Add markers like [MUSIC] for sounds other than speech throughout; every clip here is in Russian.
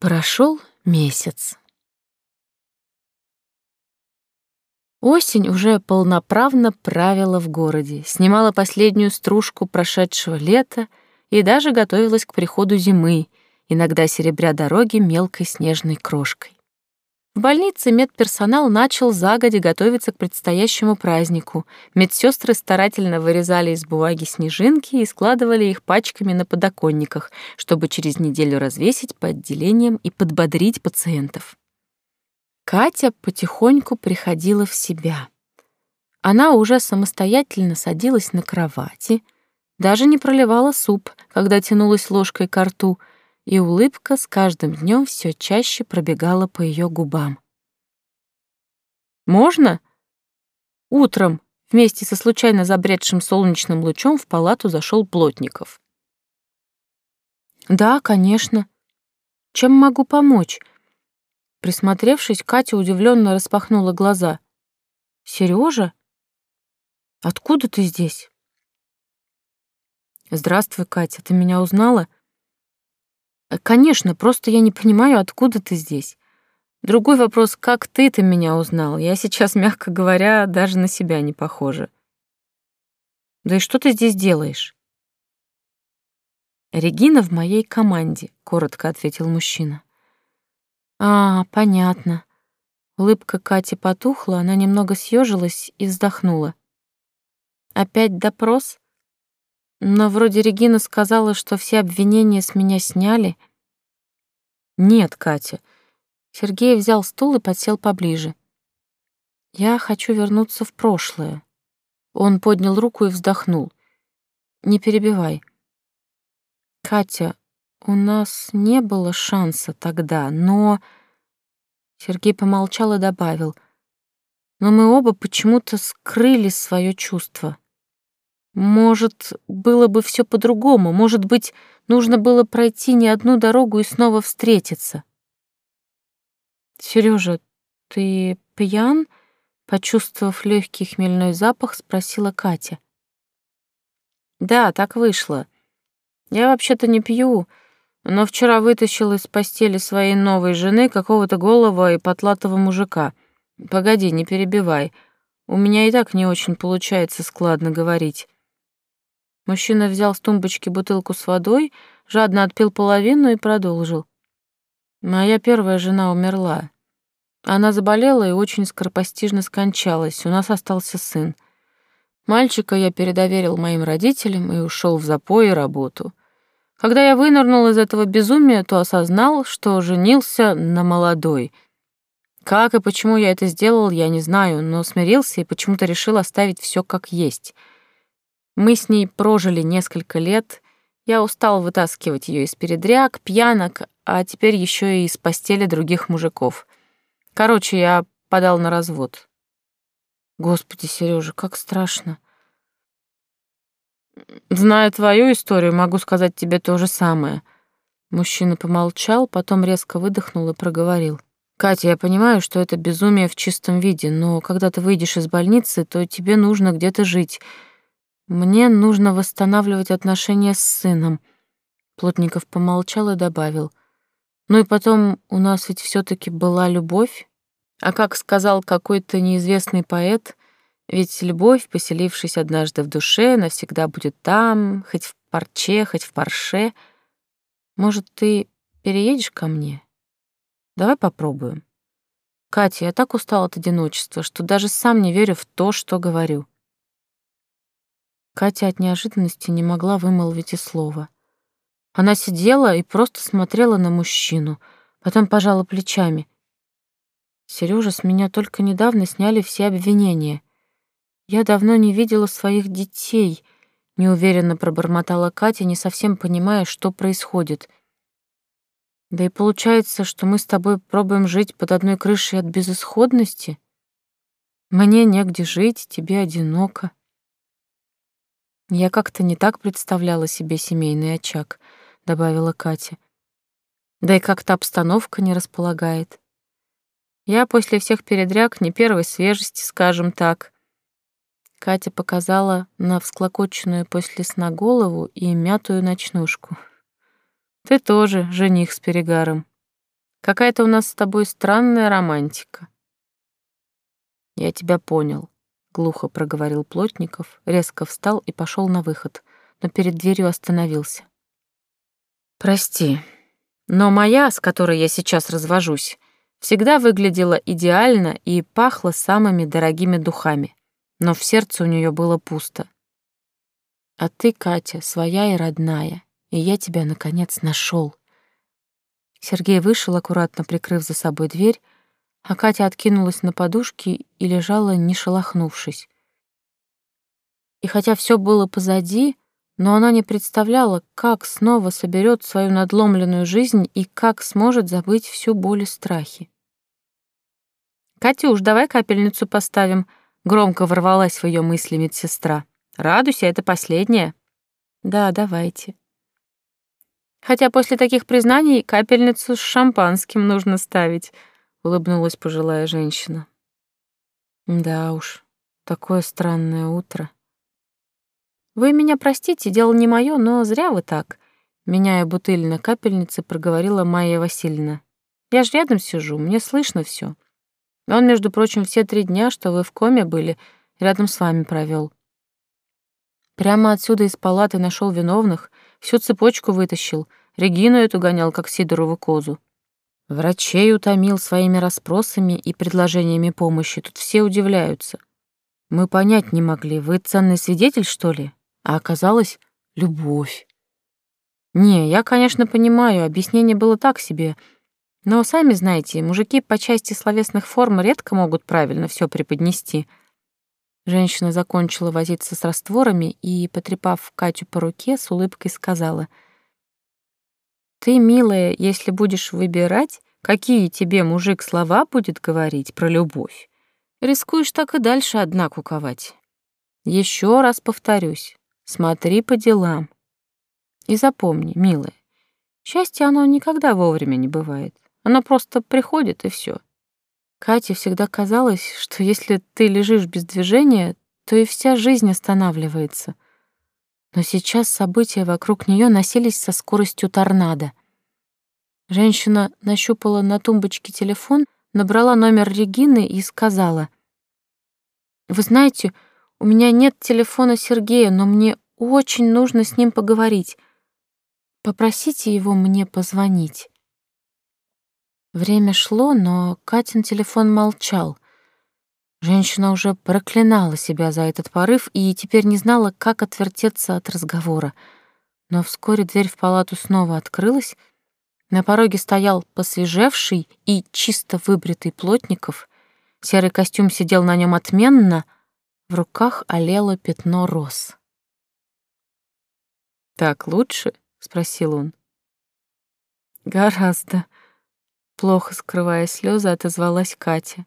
Прошел месяц. Осень уже полноправно правила в городе, снимала последнюю стружку прошедшего лета и даже готовилась к приходу зимы, иногда серебря дороги мелкой снежной крошкой. В больнице медперсонал начал загодя готовиться к предстоящему празднику. Медсестры старательно вырезали из бумаги снежинки и складывали их пачками на подоконниках, чтобы через неделю развесить по отделениям и подбодрить пациентов. Катя потихоньку приходила в себя. Она уже самостоятельно садилась на кровати, даже не проливала суп, когда тянулась ложкой к рту — и улыбка с каждым днем все чаще пробегала по ее губам. «Можно?» Утром вместе со случайно забредшим солнечным лучом в палату зашел Плотников. «Да, конечно. Чем могу помочь?» Присмотревшись, Катя удивленно распахнула глаза. «Сережа? Откуда ты здесь?» «Здравствуй, Катя, ты меня узнала?» Э, конечно, просто я не понимаю, откуда ты здесь. Другой вопрос, как ты-то меня узнал? Я сейчас, [LAUGHS] мягко говоря, даже на себя не похожа. Да и что ты здесь делаешь? Регина в моей команде, коротко ответил мужчина. А, понятно. Улыбка Кати потухла, она немного съежилась и вздохнула. Опять допрос? Но вроде Регина сказала, что все обвинения с меня сняли. Нет, Катя. Сергей взял стул и подсел поближе. Я хочу вернуться в прошлое. Он поднял руку и вздохнул. Не перебивай. Катя, у нас не было шанса тогда, но... Сергей помолчал и добавил. Но мы оба почему-то скрыли свое чувство. Может, было бы все по-другому, может быть, нужно было пройти не одну дорогу и снова встретиться. Сережа, ты пьян? Почувствовав легкий хмельной запах, спросила Катя. Да, так вышло. Я вообще-то не пью, но вчера вытащил из постели своей новой жены какого-то голого и потлатого мужика. Погоди, не перебивай. У меня и так не очень получается складно говорить. Мужчина взял с тумбочки бутылку с водой, жадно отпил половину и продолжил. Моя первая жена умерла. Она заболела и очень скоропостижно скончалась. У нас остался сын. Мальчика я передоверил моим родителям и ушел в запой и работу. Когда я вынырнул из этого безумия, то осознал, что женился на молодой. Как и почему я это сделал, я не знаю, но смирился и почему-то решил оставить все как есть — мы с ней прожили несколько лет. Я устал вытаскивать ее из передряг, пьянок, а теперь еще и из постели других мужиков. Короче, я подал на развод. Господи, Сережа, как страшно. Зная твою историю, могу сказать тебе то же самое. Мужчина помолчал, потом резко выдохнул и проговорил. Катя, я понимаю, что это безумие в чистом виде, но когда ты выйдешь из больницы, то тебе нужно где-то жить — мне нужно восстанавливать отношения с сыном. Плотников помолчал и добавил. Ну и потом, у нас ведь все таки была любовь. А как сказал какой-то неизвестный поэт, ведь любовь, поселившись однажды в душе, навсегда будет там, хоть в парче, хоть в парше. Может, ты переедешь ко мне? Давай попробуем. Катя, я так устал от одиночества, что даже сам не верю в то, что говорю. Катя от неожиданности не могла вымолвить и слова. Она сидела и просто смотрела на мужчину, потом пожала плечами. Сережа, с меня только недавно сняли все обвинения. Я давно не видела своих детей, неуверенно пробормотала Катя, не совсем понимая, что происходит. Да и получается, что мы с тобой пробуем жить под одной крышей от безысходности. Мне негде жить, тебе одиноко. Я как-то не так представляла себе семейный очаг, добавила Катя. Да и как-то обстановка не располагает. Я после всех передряг не первой свежести, скажем так. Катя показала на всклокоченную после сна голову и мятую ночнушку. Ты тоже жених с перегаром. Какая-то у нас с тобой странная романтика. Я тебя понял, глухо проговорил Плотников, резко встал и пошел на выход, но перед дверью остановился. Прости, но моя, с которой я сейчас развожусь, всегда выглядела идеально и пахла самыми дорогими духами, но в сердце у нее было пусто. А ты, Катя, своя и родная, и я тебя, наконец, нашел. Сергей вышел, аккуратно прикрыв за собой дверь, а Катя откинулась на подушки и лежала, не шелохнувшись. И хотя все было позади, но она не представляла, как снова соберет свою надломленную жизнь и как сможет забыть всю боль и страхи. «Катюш, давай капельницу поставим», — громко ворвалась в ее мысли медсестра. «Радуйся, это последнее». «Да, давайте». Хотя после таких признаний капельницу с шампанским нужно ставить, улыбнулась пожилая женщина. Да уж, такое странное утро. Вы меня простите, дело не мое, но зря вы так, меняя бутыль на капельнице, проговорила Майя Васильевна. Я ж рядом сижу, мне слышно все. Он, между прочим, все три дня, что вы в коме были, рядом с вами провел. Прямо отсюда из палаты нашел виновных, всю цепочку вытащил, Регину эту гонял, как Сидорову козу. Врачей утомил своими расспросами и предложениями помощи. Тут все удивляются. Мы понять не могли, вы ценный свидетель, что ли? А оказалось, любовь. Не, я, конечно, понимаю, объяснение было так себе. Но сами знаете, мужики по части словесных форм редко могут правильно все преподнести — Женщина закончила возиться с растворами и, потрепав Катю по руке, с улыбкой сказала. «Ты, милая, если будешь выбирать, какие тебе мужик слова будет говорить про любовь, рискуешь так и дальше одна куковать. Еще раз повторюсь, смотри по делам. И запомни, милая, счастье оно никогда вовремя не бывает. Оно просто приходит, и все. Кате всегда казалось, что если ты лежишь без движения, то и вся жизнь останавливается. Но сейчас события вокруг нее носились со скоростью торнадо. Женщина нащупала на тумбочке телефон, набрала номер Регины и сказала: "Вы знаете, у меня нет телефона Сергея, но мне очень нужно с ним поговорить. Попросите его мне позвонить". Время шло, но Катин телефон молчал. Женщина уже проклинала себя за этот порыв и теперь не знала, как отвертеться от разговора. Но вскоре дверь в палату снова открылась. На пороге стоял посвежевший и чисто выбритый Плотников. Серый костюм сидел на нем отменно, в руках олело пятно роз. «Так лучше?» — спросил он. «Гораздо», Плохо скрывая слезы, отозвалась Катя.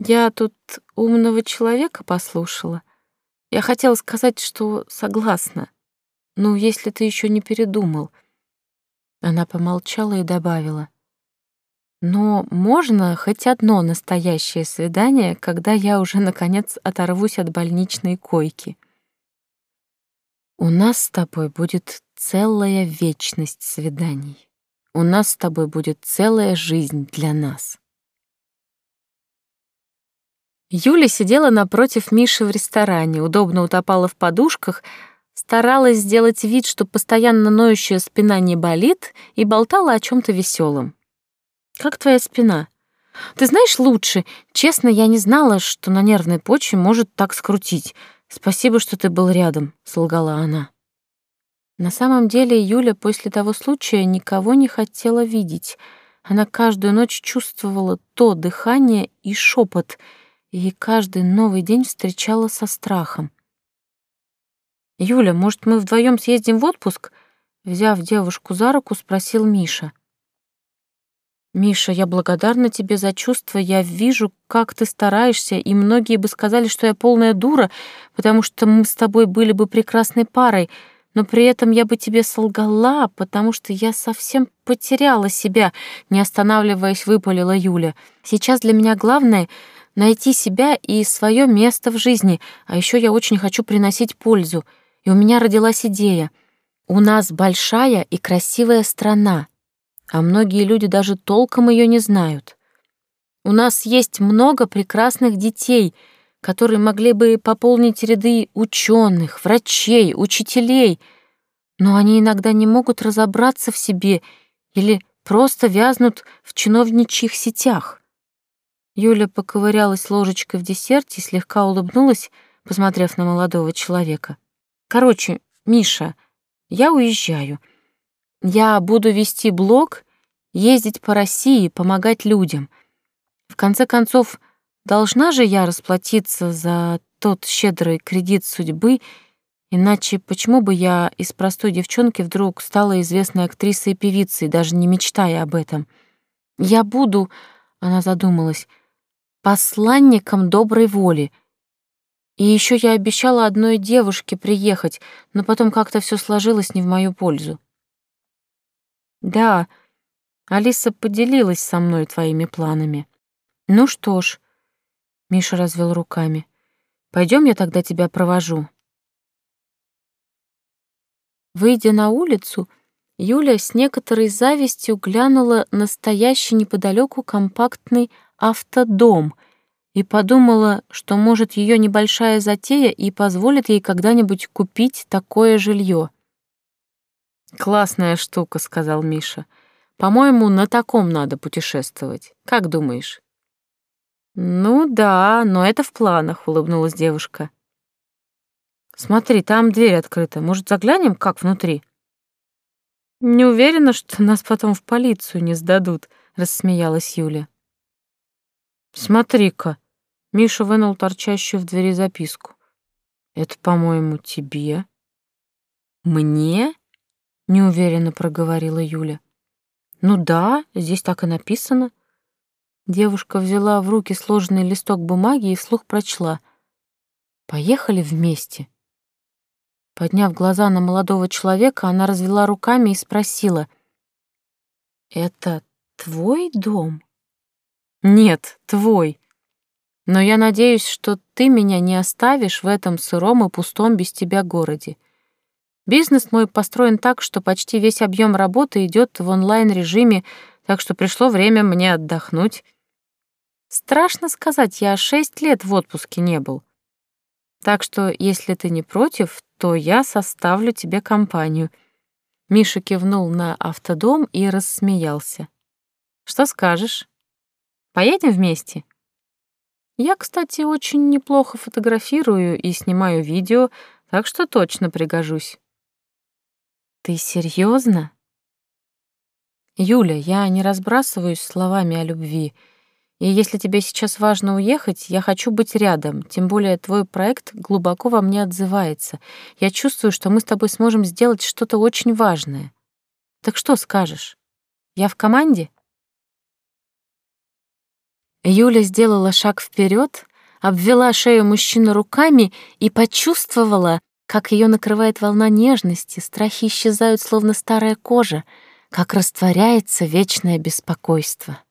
Я тут умного человека послушала. Я хотела сказать, что согласна. Ну, если ты еще не передумал. Она помолчала и добавила. Но можно хоть одно настоящее свидание, когда я уже, наконец, оторвусь от больничной койки. У нас с тобой будет целая вечность свиданий. У нас с тобой будет целая жизнь для нас. Юля сидела напротив Миши в ресторане, удобно утопала в подушках, старалась сделать вид, что постоянно ноющая спина не болит, и болтала о чем то веселом. «Как твоя спина?» «Ты знаешь лучше. Честно, я не знала, что на нервной почве может так скрутить. Спасибо, что ты был рядом», — солгала она. На самом деле Юля после того случая никого не хотела видеть. Она каждую ночь чувствовала то дыхание и шепот, и каждый новый день встречала со страхом. «Юля, может, мы вдвоем съездим в отпуск?» Взяв девушку за руку, спросил Миша. «Миша, я благодарна тебе за чувства. Я вижу, как ты стараешься, и многие бы сказали, что я полная дура, потому что мы с тобой были бы прекрасной парой», но при этом я бы тебе солгала, потому что я совсем потеряла себя, не останавливаясь, выпалила Юля. Сейчас для меня главное — найти себя и свое место в жизни, а еще я очень хочу приносить пользу. И у меня родилась идея. У нас большая и красивая страна. а многие люди даже толком ее не знают. У нас есть много прекрасных детей, которые могли бы пополнить ряды ученых, врачей, учителей, но они иногда не могут разобраться в себе или просто вязнут в чиновничьих сетях. Юля поковырялась ложечкой в десерте и слегка улыбнулась, посмотрев на молодого человека. «Короче, Миша, я уезжаю. Я буду вести блог, ездить по России, помогать людям. В конце концов, должна же я расплатиться за тот щедрый кредит судьбы, иначе почему бы я из простой девчонки вдруг стала известной актрисой и певицей, даже не мечтая об этом? Я буду, она задумалась, посланником доброй воли. И еще я обещала одной девушке приехать, но потом как-то все сложилось не в мою пользу. Да, Алиса поделилась со мной твоими планами. Ну что ж, Миша развел руками. Пойдем, я тогда тебя провожу. Выйдя на улицу, Юля с некоторой завистью глянула на неподалеку компактный автодом и подумала, что, может, ее небольшая затея и позволит ей когда-нибудь купить такое жилье. «Классная штука», — сказал Миша. «По-моему, на таком надо путешествовать. Как думаешь?» «Ну да, но это в планах», — улыбнулась девушка. «Смотри, там дверь открыта. Может, заглянем, как внутри?» «Не уверена, что нас потом в полицию не сдадут», — рассмеялась Юля. «Смотри-ка», — Миша вынул торчащую в двери записку. «Это, по-моему, тебе». «Мне?» — неуверенно проговорила Юля. «Ну да, здесь так и написано». Девушка взяла в руки сложенный листок бумаги и вслух прочла. «Поехали вместе». Подняв глаза на молодого человека, она развела руками и спросила. «Это твой дом?» «Нет, твой. Но я надеюсь, что ты меня не оставишь в этом сыром и пустом без тебя городе. Бизнес мой построен так, что почти весь объем работы идет в онлайн-режиме, так что пришло время мне отдохнуть. Страшно сказать, я шесть лет в отпуске не был. Так что, если ты не против, то я составлю тебе компанию». Миша кивнул на автодом и рассмеялся. «Что скажешь? Поедем вместе?» «Я, кстати, очень неплохо фотографирую и снимаю видео, так что точно пригожусь». «Ты серьезно? «Юля, я не разбрасываюсь словами о любви». И если тебе сейчас важно уехать, я хочу быть рядом, тем более твой проект глубоко во мне отзывается. Я чувствую, что мы с тобой сможем сделать что-то очень важное. Так что скажешь? Я в команде? Юля сделала шаг вперед, обвела шею мужчины руками и почувствовала, как ее накрывает волна нежности, страхи исчезают, словно старая кожа, как растворяется вечное беспокойство.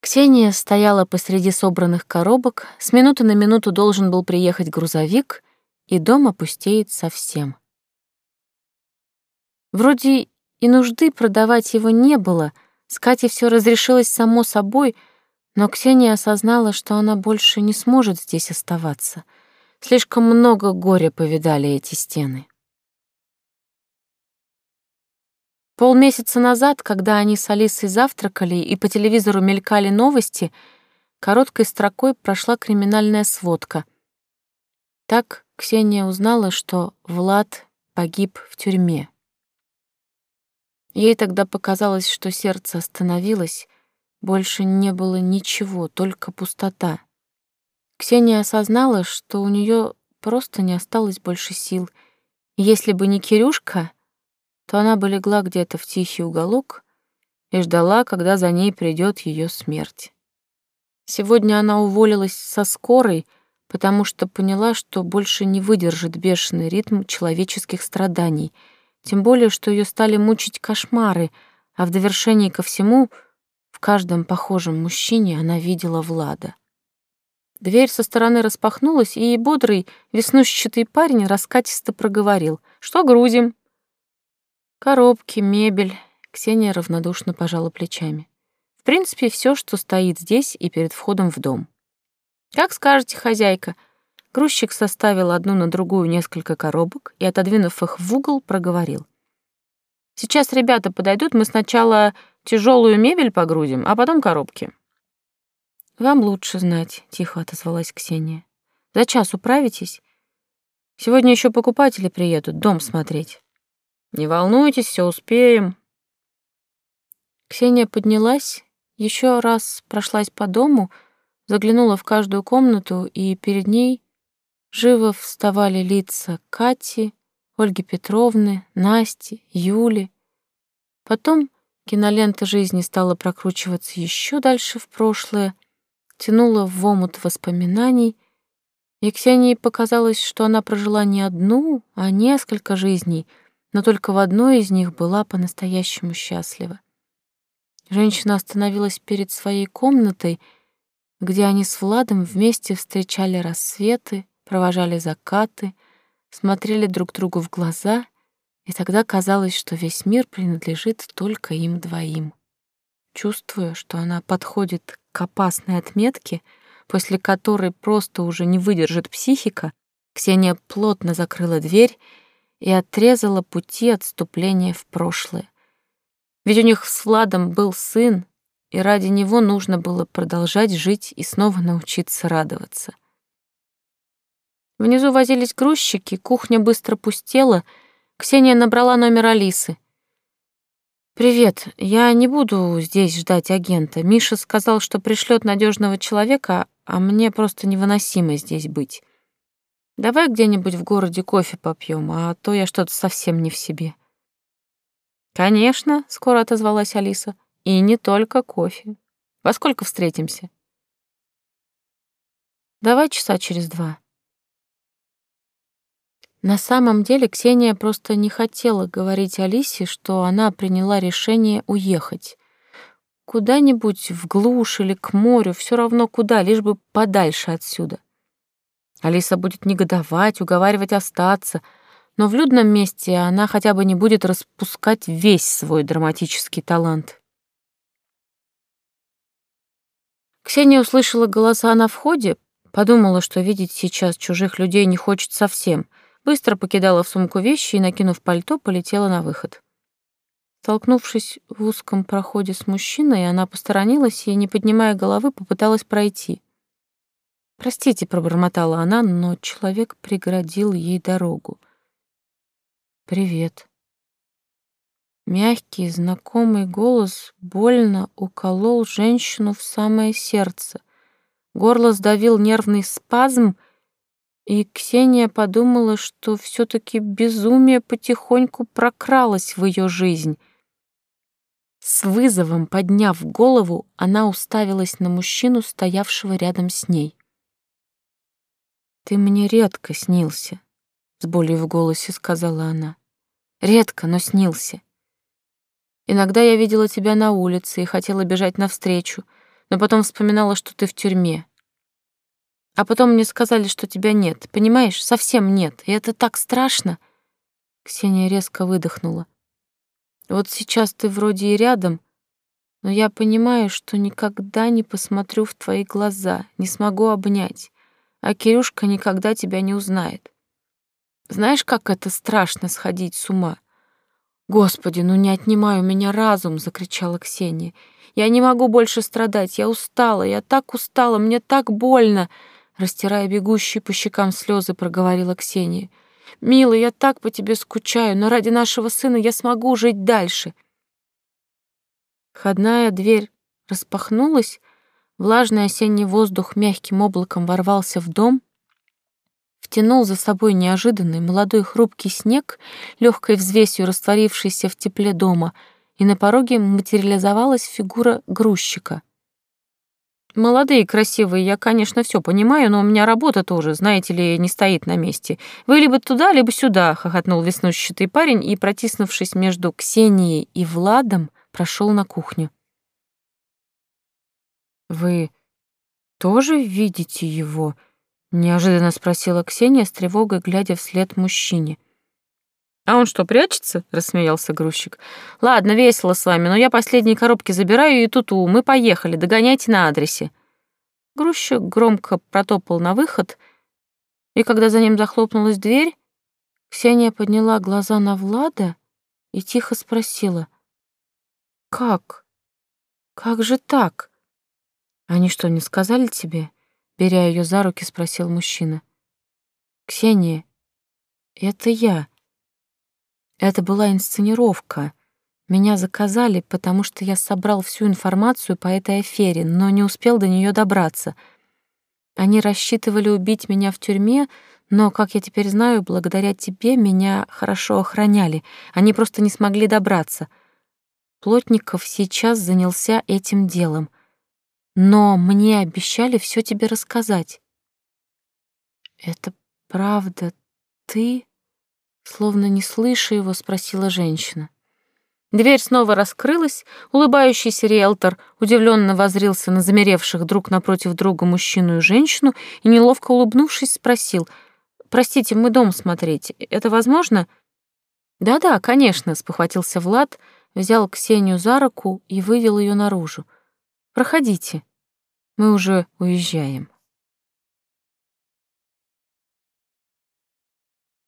Ксения стояла посреди собранных коробок, с минуты на минуту должен был приехать грузовик, и дом опустеет совсем. Вроде и нужды продавать его не было, с Катей все разрешилось само собой, но Ксения осознала, что она больше не сможет здесь оставаться. Слишком много горя повидали эти стены. Полмесяца назад, когда они с Алисой завтракали и по телевизору мелькали новости, короткой строкой прошла криминальная сводка. Так Ксения узнала, что Влад погиб в тюрьме. Ей тогда показалось, что сердце остановилось, больше не было ничего, только пустота. Ксения осознала, что у нее просто не осталось больше сил. Если бы не Кирюшка, то она бы легла где-то в тихий уголок и ждала, когда за ней придет ее смерть. Сегодня она уволилась со скорой, потому что поняла, что больше не выдержит бешеный ритм человеческих страданий, тем более, что ее стали мучить кошмары, а в довершении ко всему в каждом похожем мужчине она видела Влада. Дверь со стороны распахнулась, и бодрый, веснущатый парень раскатисто проговорил. «Что грузим?» Коробки, мебель. Ксения равнодушно пожала плечами. В принципе, все, что стоит здесь и перед входом в дом. Как скажете, хозяйка. Грузчик составил одну на другую несколько коробок и, отодвинув их в угол, проговорил. Сейчас ребята подойдут, мы сначала тяжелую мебель погрузим, а потом коробки. Вам лучше знать, тихо отозвалась Ксения. За час управитесь? Сегодня еще покупатели приедут дом смотреть. Не волнуйтесь, все успеем. Ксения поднялась, еще раз прошлась по дому, заглянула в каждую комнату, и перед ней живо вставали лица Кати, Ольги Петровны, Насти, Юли. Потом кинолента жизни стала прокручиваться еще дальше в прошлое, тянула в омут воспоминаний, и Ксении показалось, что она прожила не одну, а несколько жизней, но только в одной из них была по-настоящему счастлива. Женщина остановилась перед своей комнатой, где они с Владом вместе встречали рассветы, провожали закаты, смотрели друг другу в глаза, и тогда казалось, что весь мир принадлежит только им двоим. Чувствуя, что она подходит к опасной отметке, после которой просто уже не выдержит психика, Ксения плотно закрыла дверь и отрезала пути отступления в прошлое. Ведь у них с Владом был сын, и ради него нужно было продолжать жить и снова научиться радоваться. Внизу возились грузчики, кухня быстро пустела. Ксения набрала номер Алисы. «Привет, я не буду здесь ждать агента. Миша сказал, что пришлет надежного человека, а мне просто невыносимо здесь быть. Давай где-нибудь в городе кофе попьем, а то я что-то совсем не в себе». «Конечно», — скоро отозвалась Алиса. «И не только кофе. Во сколько встретимся?» «Давай часа через два». На самом деле Ксения просто не хотела говорить Алисе, что она приняла решение уехать. Куда-нибудь в глушь или к морю, все равно куда, лишь бы подальше отсюда. Алиса будет негодовать, уговаривать остаться — но в людном месте она хотя бы не будет распускать весь свой драматический талант. Ксения услышала голоса на входе, подумала, что видеть сейчас чужих людей не хочет совсем, быстро покидала в сумку вещи и, накинув пальто, полетела на выход. Столкнувшись в узком проходе с мужчиной, она посторонилась и, не поднимая головы, попыталась пройти. «Простите», — пробормотала она, но человек преградил ей дорогу. «Привет». Мягкий, знакомый голос больно уколол женщину в самое сердце. Горло сдавил нервный спазм, и Ксения подумала, что все таки безумие потихоньку прокралось в ее жизнь. С вызовом подняв голову, она уставилась на мужчину, стоявшего рядом с ней. «Ты мне редко снился», — с болью в голосе сказала она. «Редко, но снился. Иногда я видела тебя на улице и хотела бежать навстречу, но потом вспоминала, что ты в тюрьме. А потом мне сказали, что тебя нет, понимаешь, совсем нет, и это так страшно». Ксения резко выдохнула. «Вот сейчас ты вроде и рядом, но я понимаю, что никогда не посмотрю в твои глаза, не смогу обнять, а Кирюшка никогда тебя не узнает. Знаешь, как это страшно сходить с ума? Господи, ну не отнимай у меня разум, закричала Ксения. Я не могу больше страдать, я устала, я так устала, мне так больно, растирая бегущие по щекам слезы, проговорила Ксения. Милый, я так по тебе скучаю, но ради нашего сына я смогу жить дальше. Входная дверь распахнулась, влажный осенний воздух мягким облаком ворвался в дом, втянул за собой неожиданный молодой хрупкий снег, легкой взвесью растворившийся в тепле дома, и на пороге материализовалась фигура грузчика. «Молодые, красивые, я, конечно, все понимаю, но у меня работа тоже, знаете ли, не стоит на месте. Вы либо туда, либо сюда», — хохотнул веснущатый парень и, протиснувшись между Ксенией и Владом, прошел на кухню. «Вы тоже видите его?» Неожиданно спросила Ксения с тревогой, глядя вслед мужчине. «А он что, прячется?» — рассмеялся грузчик. «Ладно, весело с вами, но я последние коробки забираю и туту. Мы поехали, догоняйте на адресе». Грузчик громко протопал на выход, и когда за ним захлопнулась дверь, Ксения подняла глаза на Влада и тихо спросила. «Как? Как же так? Они что, не сказали тебе?» Беря ее за руки, спросил мужчина. «Ксения, это я». Это была инсценировка. Меня заказали, потому что я собрал всю информацию по этой афере, но не успел до нее добраться. Они рассчитывали убить меня в тюрьме, но, как я теперь знаю, благодаря тебе меня хорошо охраняли. Они просто не смогли добраться. Плотников сейчас занялся этим делом. Но мне обещали все тебе рассказать. Это правда ты? Словно не слыша его, спросила женщина. Дверь снова раскрылась, улыбающийся риэлтор удивленно возрился на замеревших друг напротив друга мужчину и женщину и, неловко улыбнувшись, спросил, «Простите, мы дом смотреть. Это возможно?» «Да-да, конечно», — спохватился Влад, взял Ксению за руку и вывел ее наружу. «Проходите, мы уже уезжаем».